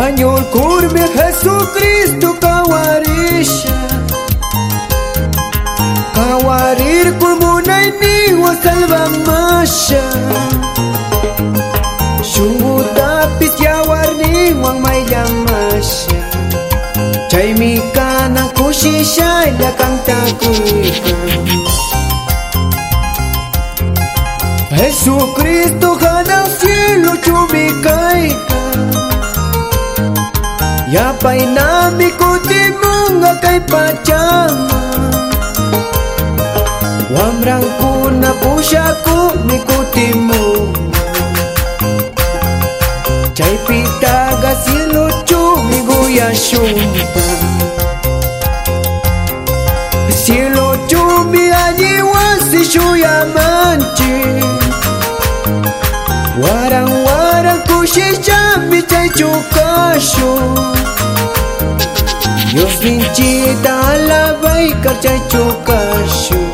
Senhor, curbe Jesucristo Kawarisha Kawarir kumuna inigua salvamasha Shungu tapis yawarni wang may llamasha Chay mi kushisha ya kanta kuika Jesucristo jana cielo chubikai Ya Yapay nami kutimunga kay Pachama Wamrang kuna po siya ko mikutimu Chay pitaga silucho miguya shumpa Silucho mi ajiwa wasi shuya manchi Warang warang kushi chami Eu cacho E os vinte da lava e cartecho cacho